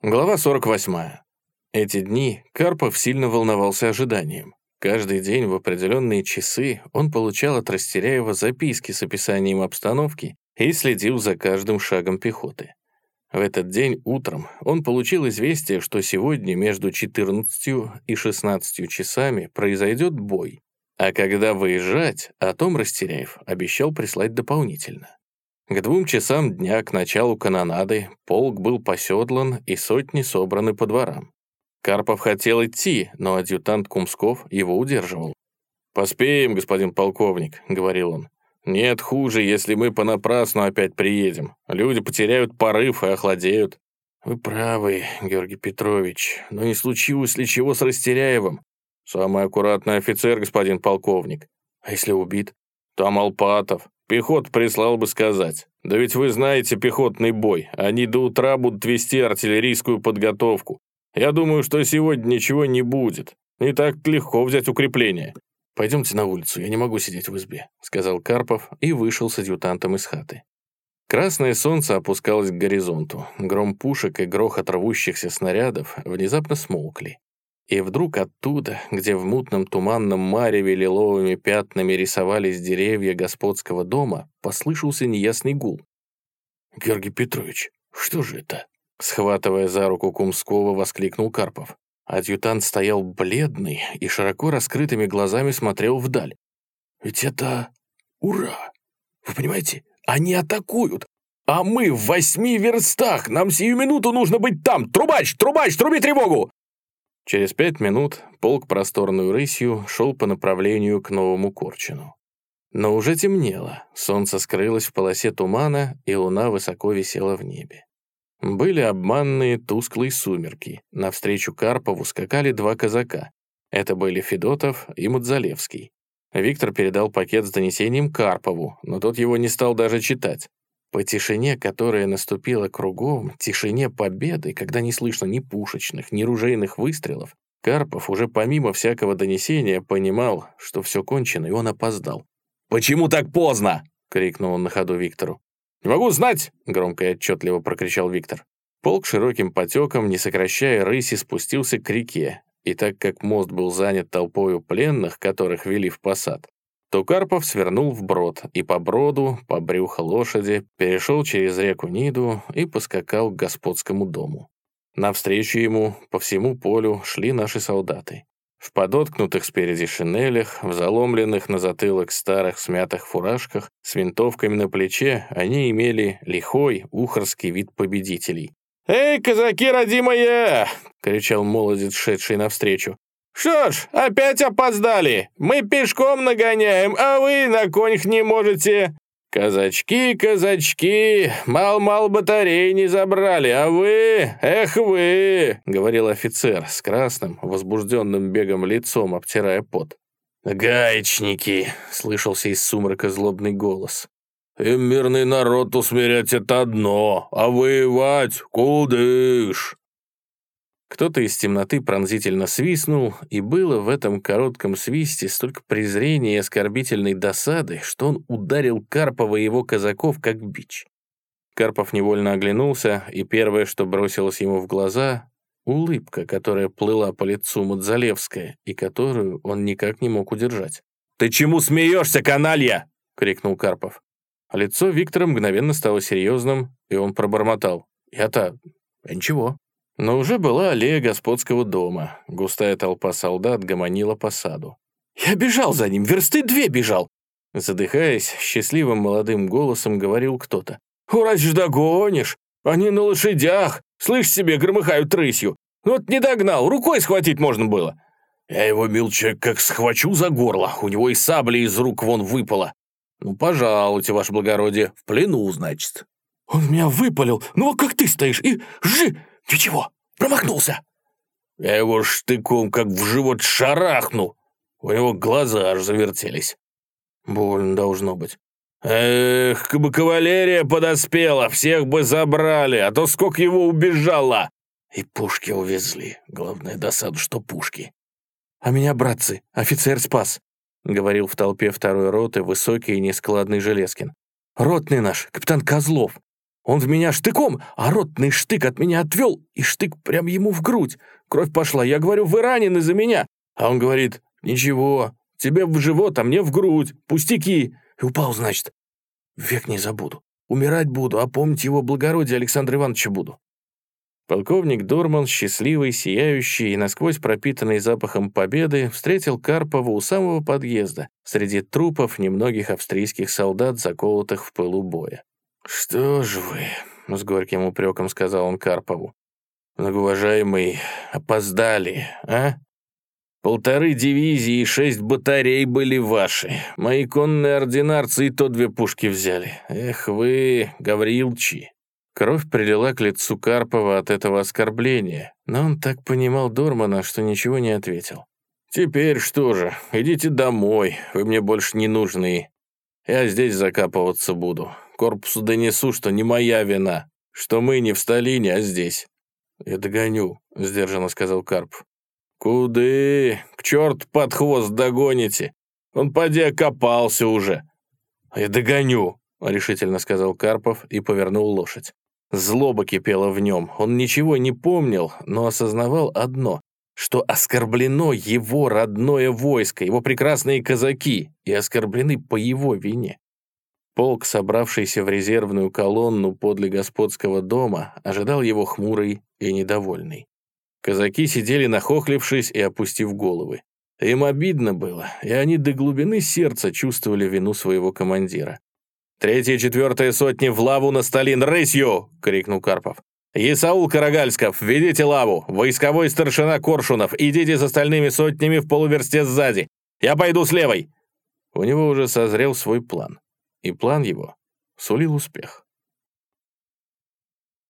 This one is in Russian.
Глава 48. Эти дни Карпов сильно волновался ожиданием. Каждый день в определенные часы он получал от Растеряева записки с описанием обстановки и следил за каждым шагом пехоты. В этот день утром он получил известие, что сегодня между 14 и 16 часами произойдет бой, а когда выезжать, о том Растеряев обещал прислать дополнительно. К двум часам дня, к началу канонады, полк был поседлан и сотни собраны по дворам. Карпов хотел идти, но адъютант Кумсков его удерживал. «Поспеем, господин полковник», — говорил он. «Нет хуже, если мы понапрасну опять приедем. Люди потеряют порыв и охладеют». «Вы правы, Георгий Петрович, но не случилось ли чего с Растеряевым?» «Самый аккуратный офицер, господин полковник». «А если убит?» «Там Алпатов. Пехот прислал бы сказать. Да ведь вы знаете пехотный бой. Они до утра будут вести артиллерийскую подготовку. Я думаю, что сегодня ничего не будет. Не так легко взять укрепление. «Пойдемте на улицу, я не могу сидеть в избе», — сказал Карпов и вышел с адъютантом из хаты. Красное солнце опускалось к горизонту. Гром пушек и грохот рвущихся снарядов внезапно смолкли. И вдруг оттуда, где в мутном туманном мареве лиловыми пятнами рисовались деревья господского дома, послышался неясный гул. «Георгий Петрович, что же это?» Схватывая за руку Кумского, воскликнул Карпов. Адъютант стоял бледный и широко раскрытыми глазами смотрел вдаль. «Ведь это... Ура! Вы понимаете, они атакуют! А мы в восьми верстах! Нам сию минуту нужно быть там! Трубач! Трубач! Труби тревогу!» Через пять минут полк просторную рысью шел по направлению к Новому Корчину. Но уже темнело, солнце скрылось в полосе тумана, и луна высоко висела в небе. Были обманные тусклые сумерки. Навстречу Карпову скакали два казака. Это были Федотов и Мудзалевский. Виктор передал пакет с донесением Карпову, но тот его не стал даже читать. По тишине, которая наступила кругом, тишине победы, когда не слышно ни пушечных, ни ружейных выстрелов, Карпов уже помимо всякого донесения понимал, что все кончено, и он опоздал. «Почему так поздно?» — крикнул он на ходу Виктору. «Не могу знать!» — громко и отчетливо прокричал Виктор. Полк широким потеком, не сокращая рыси, спустился к реке, и так как мост был занят толпою пленных, которых вели в посад, то Карпов свернул в брод и по броду, по брюху лошади, перешел через реку Ниду и поскакал к господскому дому. Навстречу ему по всему полю шли наши солдаты. В подоткнутых спереди шинелях, в заломленных на затылок старых смятых фуражках, с винтовками на плече, они имели лихой, ухорский вид победителей. «Эй, казаки родимые!» — кричал молодец, шедший навстречу. «Что ж, опять опоздали! Мы пешком нагоняем, а вы на конях не можете!» «Казачки, казачки, мал-мал батарей не забрали, а вы, эх вы!» — говорил офицер с красным, возбужденным бегом лицом, обтирая пот. «Гаечники!» — слышался из сумрака злобный голос. «Им мирный народ усмирять это одно, а воевать — кудыш!» Кто-то из темноты пронзительно свистнул, и было в этом коротком свисте столько презрения и оскорбительной досады, что он ударил Карпова и его казаков как бич. Карпов невольно оглянулся, и первое, что бросилось ему в глаза — улыбка, которая плыла по лицу Мадзалевская, и которую он никак не мог удержать. «Ты чему смеешься, каналья?» — крикнул Карпов. Лицо Виктора мгновенно стало серьезным, и он пробормотал. «Я-то... ничего». Но уже была аллея господского дома. Густая толпа солдат гомонила по саду. «Я бежал за ним, версты две бежал!» Задыхаясь, счастливым молодым голосом говорил кто-то. «Урать ж догонишь! Они на лошадях! Слышь себе, громыхают рысью! Ну вот не догнал, рукой схватить можно было!» «Я его, милчик, как схвачу за горло, у него и сабли из рук вон выпало!» «Ну, пожалуйте, ваше благородие, в плену, значит!» «Он меня выпалил, ну вот как ты стоишь, и жи!» «Ничего, промахнулся!» Я его штыком как в живот шарахну. У него глаза аж завертелись. Больно должно быть. Эх, бы кавалерия подоспела, всех бы забрали, а то сколько его убежало. И пушки увезли. Главное, досаду, что пушки. А меня, братцы, офицер спас, — говорил в толпе второй роты высокий и нескладный Железкин. Ротный наш, капитан Козлов. Он в меня штыком, а ротный штык от меня отвел, и штык прям ему в грудь. Кровь пошла. Я говорю, вы ранены за меня. А он говорит, ничего, тебе в живот, а мне в грудь. Пустяки. И упал, значит. Век не забуду. Умирать буду, а помнить его благородие Александра Ивановича буду. Полковник Дорман, счастливый, сияющий и насквозь пропитанный запахом победы, встретил Карпова у самого подъезда, среди трупов немногих австрийских солдат, заколотых в пылу боя. «Что ж вы», — с горьким упреком сказал он Карпову, «многоуважаемый, опоздали, а? Полторы дивизии и шесть батарей были ваши. Мои конные ординарцы и то две пушки взяли. Эх вы, Гаврилчи». Кровь прилила к лицу Карпова от этого оскорбления, но он так понимал Дормана, что ничего не ответил. «Теперь что же, идите домой, вы мне больше не нужны. Я здесь закапываться буду корпусу донесу, что не моя вина, что мы не в Сталине, а здесь». «Я догоню», — сдержанно сказал Карп. «Куды? К черту под хвост догоните! Он поди окопался уже!» «Я догоню», — решительно сказал Карпов и повернул лошадь. Злоба кипела в нем. Он ничего не помнил, но осознавал одно, что оскорблено его родное войско, его прекрасные казаки, и оскорблены по его вине. Полк, собравшийся в резервную колонну подле господского дома, ожидал его хмурый и недовольный. Казаки сидели нахохлившись и опустив головы. Им обидно было, и они до глубины сердца чувствовали вину своего командира. «Третья и четвертая сотни в лаву на Сталин! Рысью!» — крикнул Карпов. «Исаул Карагальсков, ведите лаву! Войсковой старшина Коршунов, идите с остальными сотнями в полуверсте сзади! Я пойду с левой!» У него уже созрел свой план и план его сулил успех.